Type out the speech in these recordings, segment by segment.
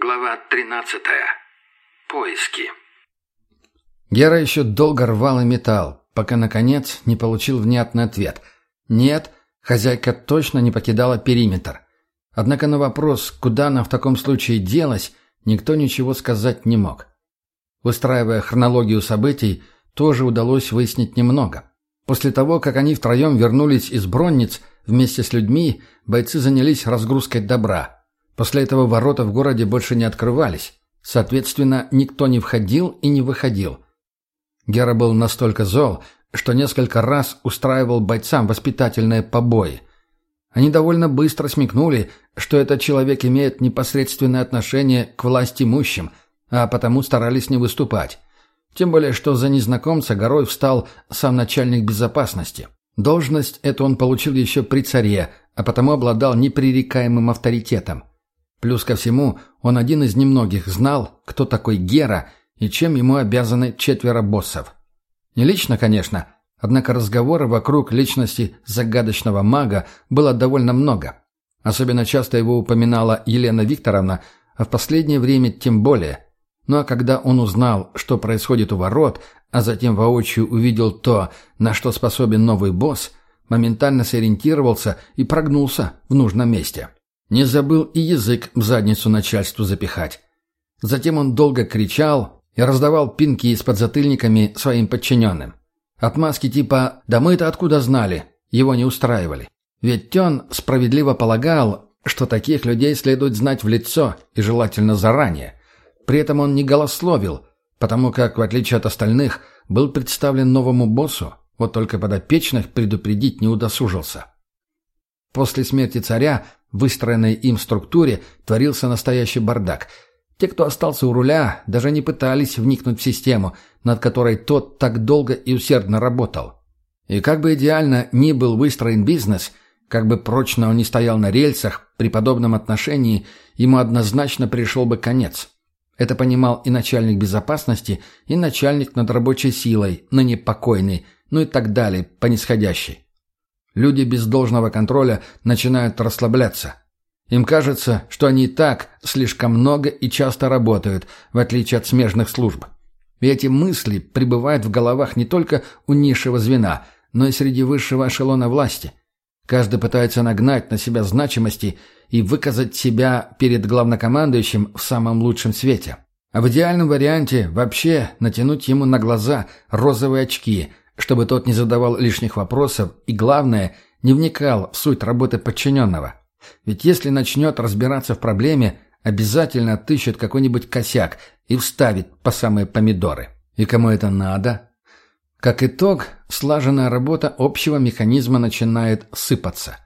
Глава 13. Поиски. Гера еще долго рвал и металл, пока, наконец, не получил внятный ответ. Нет, хозяйка точно не покидала периметр. Однако на вопрос, куда она в таком случае делась, никто ничего сказать не мог. Устраивая хронологию событий, тоже удалось выяснить немного. После того, как они втроем вернулись из Бронниц, вместе с людьми бойцы занялись разгрузкой добра – После этого ворота в городе больше не открывались. Соответственно, никто не входил и не выходил. Гера был настолько зол, что несколько раз устраивал бойцам воспитательные побои. Они довольно быстро смекнули, что этот человек имеет непосредственное отношение к власть имущим, а потому старались не выступать. Тем более, что за незнакомца горой встал сам начальник безопасности. Должность эту он получил еще при царе, а потому обладал непререкаемым авторитетом. Плюс ко всему, он один из немногих знал, кто такой Гера и чем ему обязаны четверо боссов. Не лично, конечно, однако разговоры вокруг личности загадочного мага было довольно много. Особенно часто его упоминала Елена Викторовна, а в последнее время тем более. Ну а когда он узнал, что происходит у ворот, а затем воочию увидел то, на что способен новый босс, моментально сориентировался и прогнулся в нужном месте. Не забыл и язык в задницу начальству запихать. Затем он долго кричал и раздавал пинки с подзатыльниками своим подчиненным. Отмазки типа «да мы-то откуда знали?» его не устраивали. Ведь он справедливо полагал, что таких людей следует знать в лицо и желательно заранее. При этом он не голословил, потому как, в отличие от остальных, был представлен новому боссу, вот только подопечных предупредить не удосужился. После смерти царя в выстроенной им структуре творился настоящий бардак. Те, кто остался у руля, даже не пытались вникнуть в систему, над которой тот так долго и усердно работал. И как бы идеально ни был выстроен бизнес, как бы прочно он ни стоял на рельсах, при подобном отношении ему однозначно пришел бы конец. Это понимал и начальник безопасности, и начальник над рабочей силой, ныне покойный, ну и так далее, по нисходящей. Люди без должного контроля начинают расслабляться. Им кажется, что они и так слишком много и часто работают, в отличие от смежных служб. И эти мысли пребывают в головах не только у низшего звена, но и среди высшего эшелона власти. Каждый пытается нагнать на себя значимости и выказать себя перед главнокомандующим в самом лучшем свете. А в идеальном варианте вообще натянуть ему на глаза розовые очки, чтобы тот не задавал лишних вопросов и, главное, не вникал в суть работы подчиненного. Ведь если начнет разбираться в проблеме, обязательно отыщет какой-нибудь косяк и вставит по самые помидоры. И кому это надо? Как итог, слаженная работа общего механизма начинает сыпаться.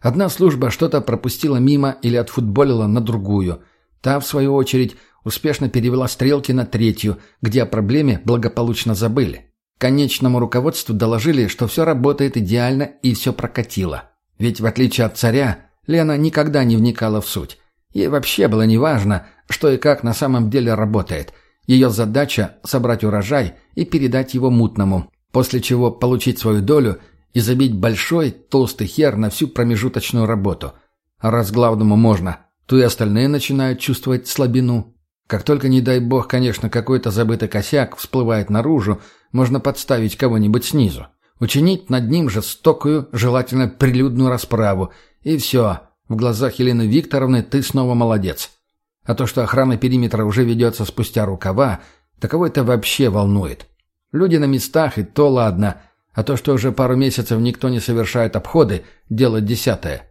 Одна служба что-то пропустила мимо или отфутболила на другую. Та, в свою очередь, успешно перевела стрелки на третью, где о проблеме благополучно забыли. Конечному руководству доложили, что все работает идеально и все прокатило. Ведь в отличие от царя, Лена никогда не вникала в суть. Ей вообще было неважно, что и как на самом деле работает. Ее задача – собрать урожай и передать его мутному, после чего получить свою долю и забить большой толстый хер на всю промежуточную работу. А раз главному можно, то и остальные начинают чувствовать слабину. Как только, не дай бог, конечно, какой-то забытый косяк всплывает наружу, можно подставить кого-нибудь снизу. Учинить над ним жестокую, желательно прилюдную расправу. И все. В глазах Елены Викторовны ты снова молодец. А то, что охрана периметра уже ведется спустя рукава, таково это вообще волнует. Люди на местах и то ладно, а то, что уже пару месяцев никто не совершает обходы, дело десятое.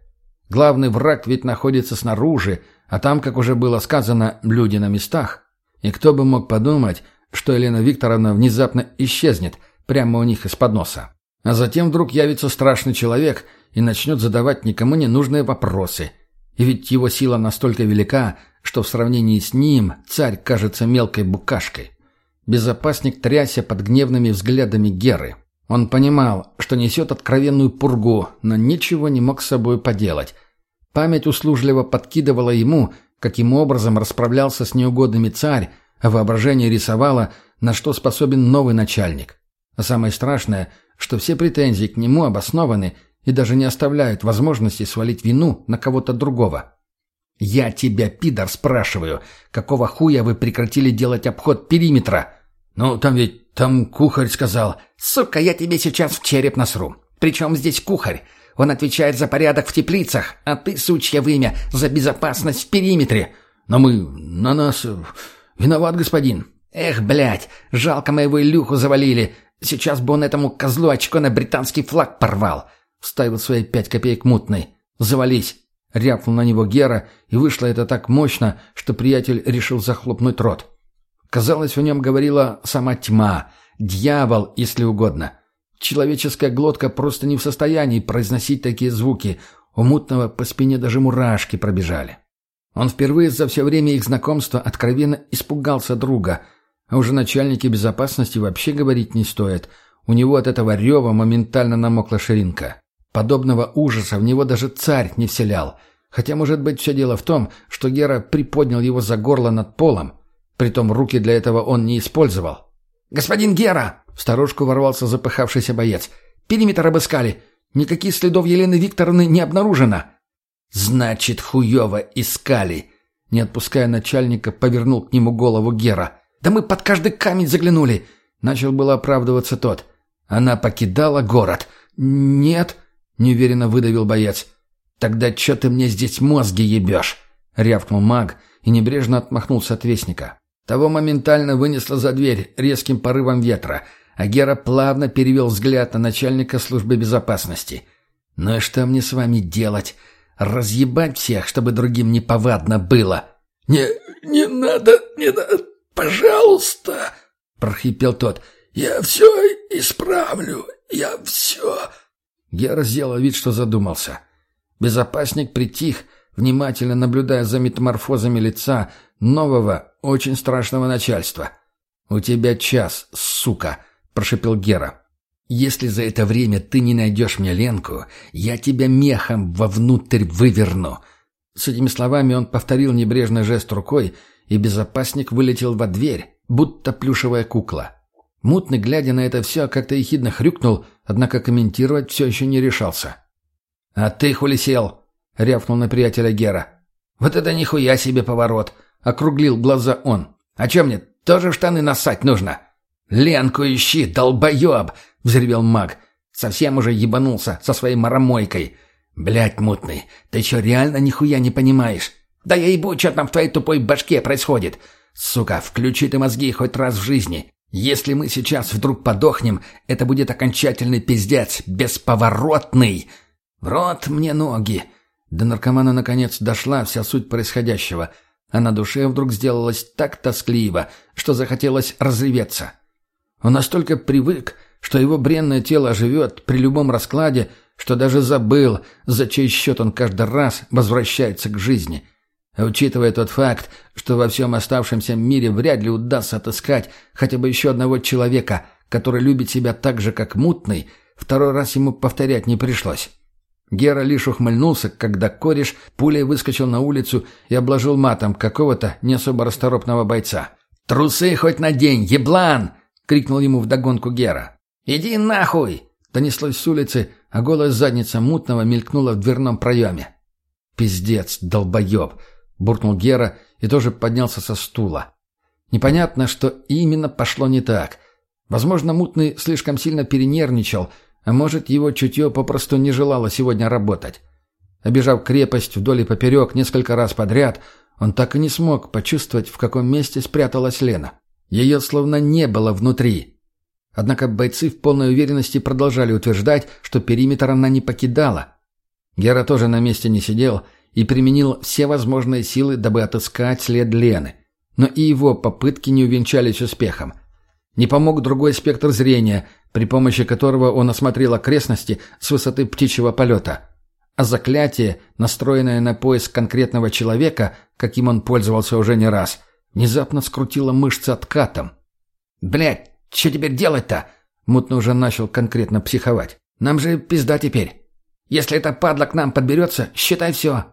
Главный враг ведь находится снаружи, а там, как уже было сказано, люди на местах. И кто бы мог подумать, что Елена Викторовна внезапно исчезнет прямо у них из-под носа. А затем вдруг явится страшный человек и начнет задавать никому не нужные вопросы. И ведь его сила настолько велика, что в сравнении с ним царь кажется мелкой букашкой. Безопасник тряся под гневными взглядами Геры. Он понимал, что несет откровенную пургу, но ничего не мог с собой поделать – Память услужливо подкидывала ему, каким образом расправлялся с неугодными царь, а воображение рисовало, на что способен новый начальник. А самое страшное, что все претензии к нему обоснованы и даже не оставляют возможности свалить вину на кого-то другого. «Я тебя, пидор, спрашиваю, какого хуя вы прекратили делать обход периметра?» «Ну, там ведь, там кухарь сказал». «Сука, я тебе сейчас в череп насру. Причем здесь кухарь? Он отвечает за порядок в теплицах, а ты, сучья вымя, за безопасность в периметре». «Но мы... на нас... виноват, господин». «Эх, блядь, жалко моего Илюху завалили. Сейчас бы он этому козлу очко на британский флаг порвал». Вставил свои пять копеек мутный. «Завались». Рявкнул на него Гера, и вышло это так мощно, что приятель решил захлопнуть рот. Казалось, в нем говорила сама тьма, дьявол, если угодно. Человеческая глотка просто не в состоянии произносить такие звуки. У мутного по спине даже мурашки пробежали. Он впервые за все время их знакомства откровенно испугался друга. А уже начальнике безопасности вообще говорить не стоит. У него от этого рева моментально намокла ширинка. Подобного ужаса в него даже царь не вселял. Хотя, может быть, все дело в том, что Гера приподнял его за горло над полом. Притом руки для этого он не использовал. «Господин Гера!» — в сторожку ворвался запыхавшийся боец. «Периметр обыскали. Никаких следов Елены Викторовны не обнаружено». «Значит, хуево искали!» Не отпуская начальника, повернул к нему голову Гера. «Да мы под каждый камень заглянули!» Начал было оправдываться тот. Она покидала город. «Нет», — неуверенно выдавил боец. «Тогда чё ты мне здесь мозги ебешь?» — рявкнул маг и небрежно отмахнулся от вестника. Того моментально вынесло за дверь резким порывом ветра, а Гера плавно перевел взгляд на начальника службы безопасности. «Ну и что мне с вами делать? Разъебать всех, чтобы другим неповадно было?» «Не, не надо, не надо, пожалуйста!» — прохрипел тот. «Я все исправлю, я все...» Гера сделал вид, что задумался. Безопасник притих, внимательно наблюдая за метаморфозами лица нового, очень страшного начальства. «У тебя час, сука!» – прошепел Гера. «Если за это время ты не найдешь мне Ленку, я тебя мехом вовнутрь выверну». С этими словами он повторил небрежный жест рукой, и безопасник вылетел во дверь, будто плюшевая кукла. Мутный, глядя на это все, как-то ехидно хрюкнул, однако комментировать все еще не решался. «А ты хули сел?» — рявкнул на приятеля Гера. «Вот это нихуя себе поворот!» — округлил глаза он. «А че мне, тоже штаны насать нужно?» «Ленку ищи, долбоеб!» — взревел маг. Совсем уже ебанулся со своей маромойкой. «Блядь, мутный, ты че реально нихуя не понимаешь?» «Да я ебу, что там в твоей тупой башке происходит!» «Сука, включи ты мозги хоть раз в жизни. Если мы сейчас вдруг подохнем, это будет окончательный пиздец, бесповоротный!» «В рот мне ноги!» До наркомана наконец дошла вся суть происходящего, а на душе вдруг сделалось так тоскливо, что захотелось разреветься. Он настолько привык, что его бренное тело живет при любом раскладе, что даже забыл, за чей счет он каждый раз возвращается к жизни. А учитывая тот факт, что во всем оставшемся мире вряд ли удастся отыскать хотя бы еще одного человека, который любит себя так же, как мутный, второй раз ему повторять не пришлось. Гера лишь ухмыльнулся, когда кореш пулей выскочил на улицу и обложил матом какого-то не особо расторопного бойца. «Трусы хоть надень, еблан!» — крикнул ему вдогонку Гера. «Иди нахуй!» — донеслось с улицы, а голая задница мутного мелькнула в дверном проеме. «Пиздец, долбоеб!» — буркнул Гера и тоже поднялся со стула. Непонятно, что именно пошло не так. Возможно, мутный слишком сильно перенервничал — а может, его чутье попросту не желало сегодня работать. Обежав крепость вдоль и поперек несколько раз подряд, он так и не смог почувствовать, в каком месте спряталась Лена. Ее словно не было внутри. Однако бойцы в полной уверенности продолжали утверждать, что периметр она не покидала. Гера тоже на месте не сидел и применил все возможные силы, дабы отыскать след Лены. Но и его попытки не увенчались успехом. Не помог другой спектр зрения, при помощи которого он осмотрел окрестности с высоты птичьего полета. А заклятие, настроенное на поиск конкретного человека, каким он пользовался уже не раз, внезапно скрутило мышцы откатом. «Блядь, что теперь делать-то?» Мутно уже начал конкретно психовать. «Нам же пизда теперь. Если эта падла к нам подберется, считай все».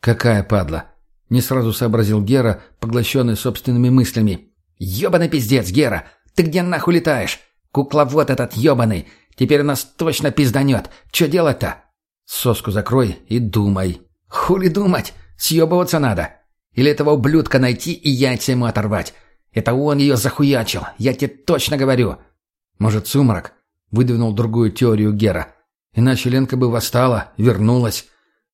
«Какая падла?» Не сразу сообразил Гера, поглощенный собственными мыслями. «Ебаный пиздец, Гера! Ты где нахуй летаешь? Кукловод этот ебаный! Теперь нас точно пизданет! Че делать-то?» «Соску закрой и думай». «Хули думать?» — Съебываться надо. Или этого ублюдка найти и яйца ему оторвать. Это он ее захуячил, я тебе точно говорю. Может, сумрак? Выдвинул другую теорию Гера. Иначе Ленка бы восстала, вернулась.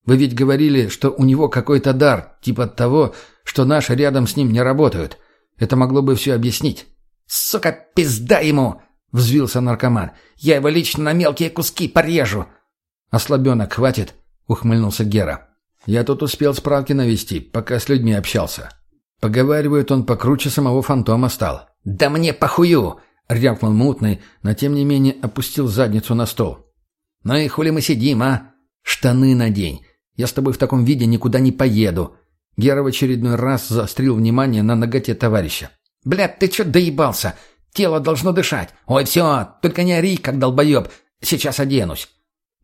Вы ведь говорили, что у него какой-то дар, типа того, что наши рядом с ним не работают. Это могло бы все объяснить. «Сука, пизда ему!» — взвился наркоман. «Я его лично на мелкие куски порежу!» «Ослабенок хватит?» — ухмыльнулся Гера. «Я тут успел справки навести, пока с людьми общался. Поговаривают, он покруче самого фантома стал». «Да мне похую!» — рявкнул мутный, но тем не менее опустил задницу на стол. «Ну и хули мы сидим, а? Штаны надень. Я с тобой в таком виде никуда не поеду». Гера в очередной раз заострил внимание на ноготе товарища. «Блядь, ты чё доебался? Тело должно дышать. Ой, все, только не ори, как долбоеб. Сейчас оденусь».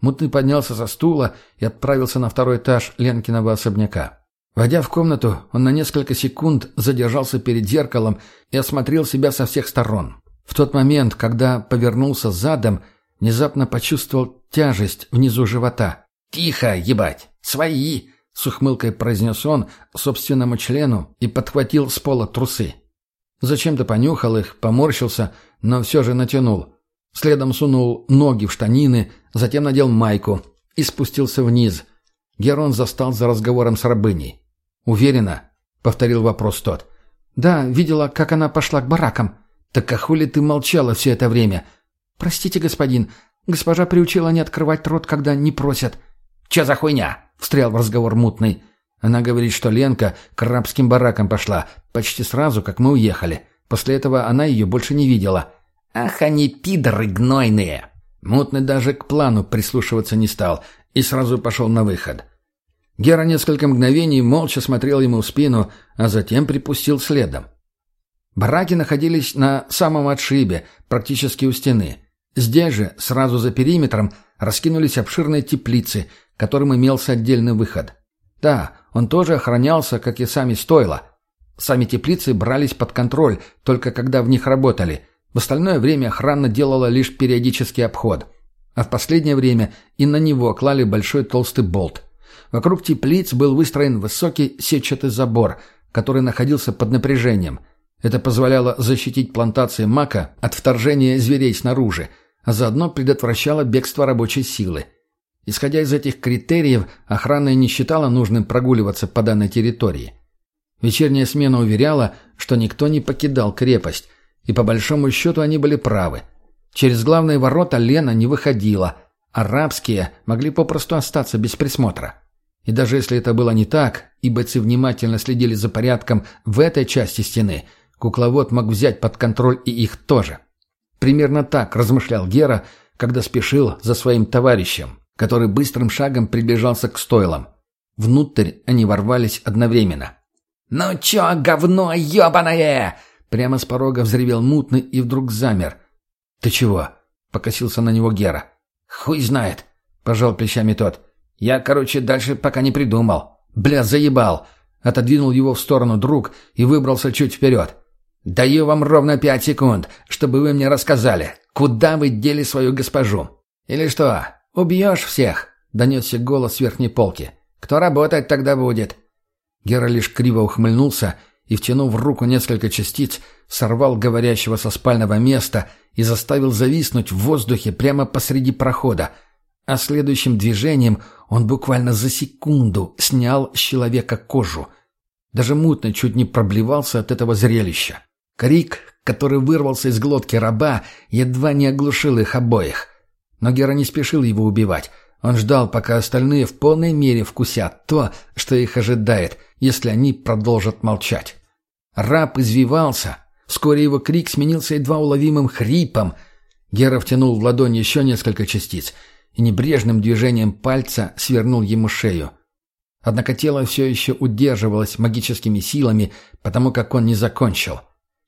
Мутный поднялся со стула и отправился на второй этаж Ленкиного особняка. Войдя в комнату, он на несколько секунд задержался перед зеркалом и осмотрел себя со всех сторон. В тот момент, когда повернулся задом, внезапно почувствовал тяжесть внизу живота. «Тихо, ебать! Свои!» — с ухмылкой произнес он собственному члену и подхватил с пола трусы. Зачем-то понюхал их, поморщился, но все же натянул. Следом сунул ноги в штанины, затем надел майку и спустился вниз. Герон застал за разговором с рабыней. «Уверена?» — повторил вопрос тот. «Да, видела, как она пошла к баракам». «Так а хули ты молчала все это время?» «Простите, господин, госпожа приучила не открывать рот, когда не просят». «Че за хуйня?» — встрял в разговор мутный. Она говорит, что Ленка к рабским баракам пошла, почти сразу, как мы уехали. После этого она ее больше не видела. «Ах, они пидоры гнойные!» Мутный даже к плану прислушиваться не стал и сразу пошел на выход. Гера несколько мгновений молча смотрел ему в спину, а затем припустил следом. Бараки находились на самом отшибе, практически у стены. Здесь же, сразу за периметром, раскинулись обширные теплицы, которым имелся отдельный выход. Да, он тоже охранялся, как и сами стойла. Сами теплицы брались под контроль, только когда в них работали. В остальное время охрана делала лишь периодический обход. А в последнее время и на него клали большой толстый болт. Вокруг теплиц был выстроен высокий сетчатый забор, который находился под напряжением. Это позволяло защитить плантации мака от вторжения зверей снаружи, а заодно предотвращало бегство рабочей силы. Исходя из этих критериев, охрана не считала нужным прогуливаться по данной территории. Вечерняя смена уверяла, что никто не покидал крепость, и по большому счету они были правы. Через главные ворота Лена не выходила, арабские могли попросту остаться без присмотра. И даже если это было не так, и бойцы внимательно следили за порядком в этой части стены, кукловод мог взять под контроль и их тоже. Примерно так размышлял Гера, когда спешил за своим товарищем, который быстрым шагом приближался к стойлам. Внутрь они ворвались одновременно. «Ну чё, говно ёбаное!» Прямо с порога взревел мутный и вдруг замер. «Ты чего?» — покосился на него Гера. «Хуй знает!» — пожал плечами тот. «Я, короче, дальше пока не придумал. Бля, заебал!» Отодвинул его в сторону друг и выбрался чуть вперед. «Даю вам ровно пять секунд, чтобы вы мне рассказали, куда вы дели свою госпожу. Или что, «Убьешь всех!» — донесся голос с верхней полки. «Кто работать тогда будет?» Гера лишь криво ухмыльнулся и, втянув в руку несколько частиц, сорвал говорящего со спального места и заставил зависнуть в воздухе прямо посреди прохода. А следующим движением он буквально за секунду снял с человека кожу. Даже мутно чуть не проблевался от этого зрелища. Крик, который вырвался из глотки раба, едва не оглушил их обоих. Но Гера не спешил его убивать. Он ждал, пока остальные в полной мере вкусят то, что их ожидает, если они продолжат молчать. Раб извивался. Вскоре его крик сменился едва уловимым хрипом. Гера втянул в ладонь еще несколько частиц и небрежным движением пальца свернул ему шею. Однако тело все еще удерживалось магическими силами, потому как он не закончил.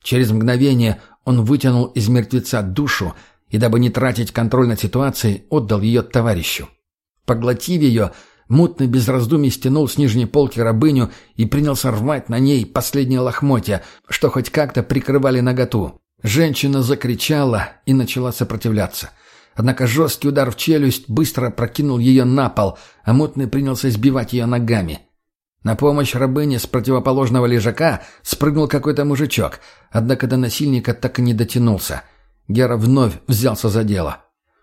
Через мгновение он вытянул из мертвеца душу, и, дабы не тратить контроль над ситуацией, отдал ее товарищу. Поглотив ее, мутный без раздумий стянул с нижней полки рабыню и принялся рвать на ней последние лохмотья, что хоть как-то прикрывали наготу. Женщина закричала и начала сопротивляться. Однако жесткий удар в челюсть быстро прокинул ее на пол, а мутный принялся сбивать ее ногами. На помощь рабыне с противоположного лежака спрыгнул какой-то мужичок, однако до насильника так и не дотянулся. Гера вновь взялся за дело.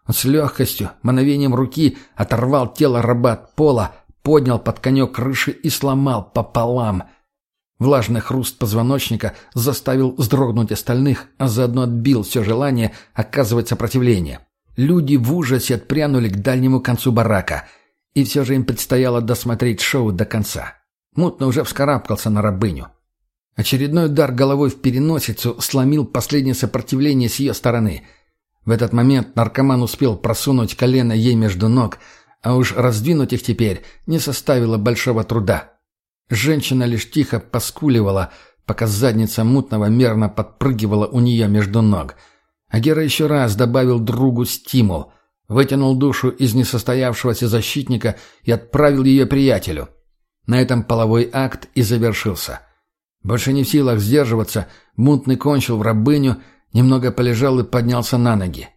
Он с легкостью, мановением руки оторвал тело раба от пола, поднял под конек крыши и сломал пополам. Влажный хруст позвоночника заставил вздрогнуть остальных, а заодно отбил все желание оказывать сопротивление. Люди в ужасе отпрянули к дальнему концу барака, и все же им предстояло досмотреть шоу до конца. Мутно уже вскарабкался на рабыню. Очередной удар головой в переносицу сломил последнее сопротивление с ее стороны. В этот момент наркоман успел просунуть колено ей между ног, а уж раздвинуть их теперь не составило большого труда. Женщина лишь тихо поскуливала, пока задница мутного мерно подпрыгивала у нее между ног. А Гера еще раз добавил другу стимул, вытянул душу из несостоявшегося защитника и отправил ее приятелю. На этом половой акт и завершился. Больше не в силах сдерживаться, мутный кончил в рабыню, немного полежал и поднялся на ноги.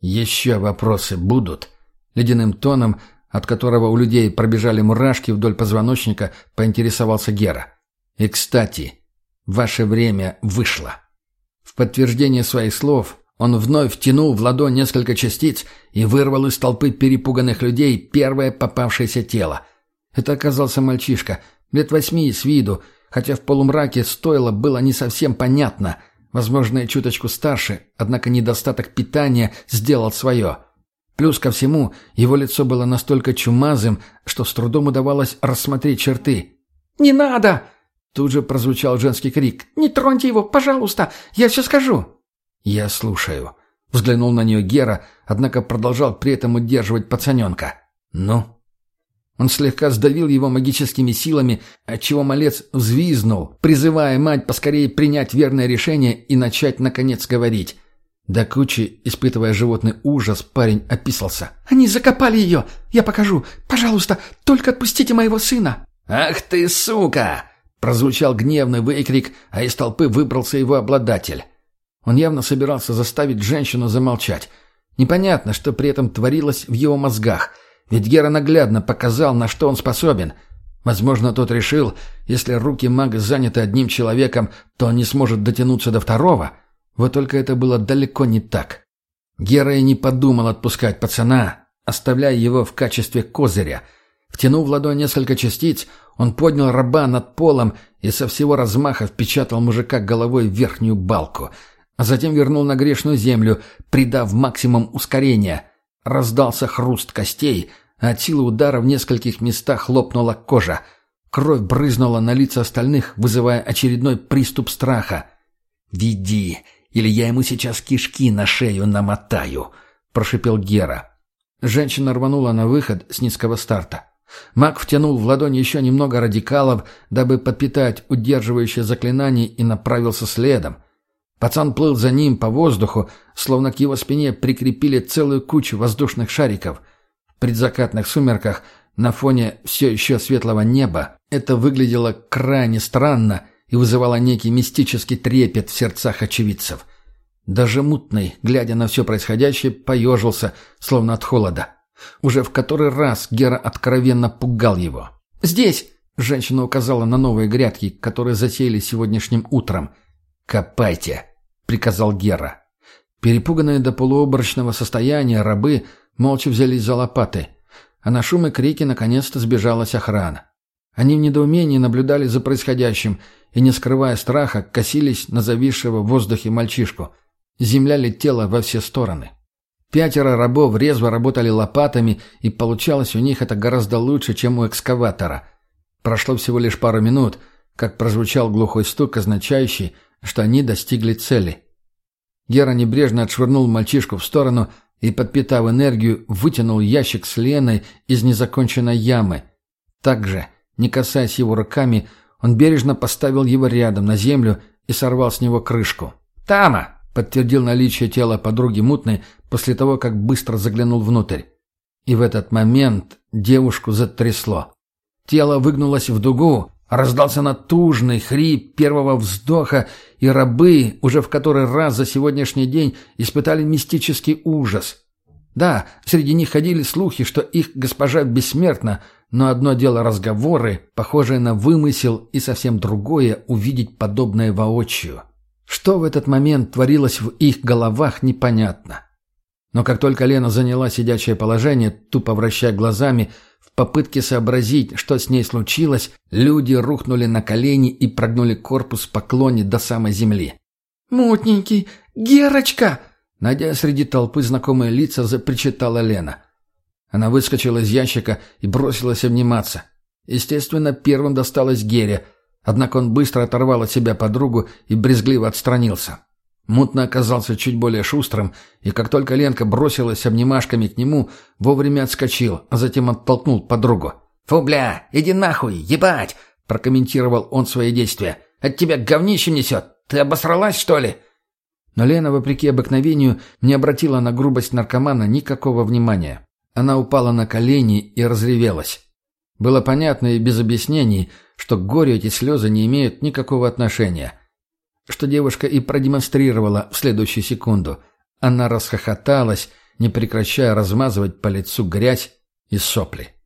«Еще вопросы будут?» Ледяным тоном, от которого у людей пробежали мурашки вдоль позвоночника, поинтересовался Гера. «И, кстати, ваше время вышло». В подтверждение своих слов он вновь втянул в ладонь несколько частиц и вырвал из толпы перепуганных людей первое попавшееся тело. Это оказался мальчишка, лет восьми с виду, хотя в полумраке стоило было не совсем понятно. Возможно, чуточку старше, однако недостаток питания сделал свое. Плюс ко всему, его лицо было настолько чумазым, что с трудом удавалось рассмотреть черты. «Не надо!» Тут же прозвучал женский крик. «Не троньте его, пожалуйста! Я все скажу!» «Я слушаю», — взглянул на нее Гера, однако продолжал при этом удерживать пацаненка. «Ну?» Он слегка сдавил его магическими силами, отчего малец взвизнул, призывая мать поскорее принять верное решение и начать, наконец, говорить. До кучи, испытывая животный ужас, парень описался. «Они закопали ее! Я покажу! Пожалуйста, только отпустите моего сына!» «Ах ты, сука!» — прозвучал гневный выкрик, а из толпы выбрался его обладатель. Он явно собирался заставить женщину замолчать. Непонятно, что при этом творилось в его мозгах — ведь Гера наглядно показал, на что он способен. Возможно, тот решил, если руки мага заняты одним человеком, то он не сможет дотянуться до второго. Вот только это было далеко не так. Гера и не подумал отпускать пацана, оставляя его в качестве козыря. Втянув в ладонь несколько частиц, он поднял раба над полом и со всего размаха впечатал мужика головой в верхнюю балку, а затем вернул на грешную землю, придав максимум ускорения. Раздался хруст костей, а от силы удара в нескольких местах лопнула кожа. Кровь брызнула на лица остальных, вызывая очередной приступ страха. «Веди, или я ему сейчас кишки на шею намотаю», — прошипел Гера. Женщина рванула на выход с низкого старта. Маг втянул в ладонь еще немного радикалов, дабы подпитать удерживающее заклинание и направился следом. Пацан плыл за ним по воздуху, словно к его спине прикрепили целую кучу воздушных шариков. В предзакатных сумерках на фоне все еще светлого неба это выглядело крайне странно и вызывало некий мистический трепет в сердцах очевидцев. Даже мутный, глядя на все происходящее, поежился, словно от холода. Уже в который раз Гера откровенно пугал его. «Здесь!» — женщина указала на новые грядки, которые засеяли сегодняшним утром. «Копайте!» приказал Гера. Перепуганные до полуоборочного состояния рабы молча взялись за лопаты, а на шум и крики наконец-то сбежалась охрана. Они в недоумении наблюдали за происходящим и, не скрывая страха, косились на зависшего в воздухе мальчишку. Земля летела во все стороны. Пятеро рабов резво работали лопатами, и получалось у них это гораздо лучше, чем у экскаватора. Прошло всего лишь пару минут, как прозвучал глухой стук, означающий – что они достигли цели. Гера небрежно отшвырнул мальчишку в сторону и, подпитав энергию, вытянул ящик с Леной из незаконченной ямы. Также, не касаясь его руками, он бережно поставил его рядом на землю и сорвал с него крышку. «Тама!» — подтвердил наличие тела подруги мутной после того, как быстро заглянул внутрь. И в этот момент девушку затрясло. Тело выгнулось в дугу, Раздался натужный хрип первого вздоха, и рабы уже в который раз за сегодняшний день испытали мистический ужас. Да, среди них ходили слухи, что их госпожа бессмертна, но одно дело разговоры, похожие на вымысел, и совсем другое — увидеть подобное воочию. Что в этот момент творилось в их головах, непонятно. Но как только Лена заняла сидячее положение, тупо вращая глазами, в попытке сообразить, что с ней случилось, люди рухнули на колени и прогнули корпус в поклоне до самой земли. «Мутненький! Герочка!» Найдя среди толпы знакомые лица, запричитала Лена. Она выскочила из ящика и бросилась обниматься. Естественно, первым досталось Гере, однако он быстро оторвал от себя подругу и брезгливо отстранился. Мутно оказался чуть более шустрым, и как только Ленка бросилась обнимашками к нему, вовремя отскочил, а затем оттолкнул подругу. «Фу, бля, иди нахуй, ебать!» – прокомментировал он свои действия. «От тебя говнище несет! Ты обосралась, что ли?» Но Лена, вопреки обыкновению, не обратила на грубость наркомана никакого внимания. Она упала на колени и разревелась. Было понятно и без объяснений, что к горю эти слезы не имеют никакого отношения. Что девушка и продемонстрировала в следующую секунду. Она расхохоталась, не прекращая размазывать по лицу грязь и сопли.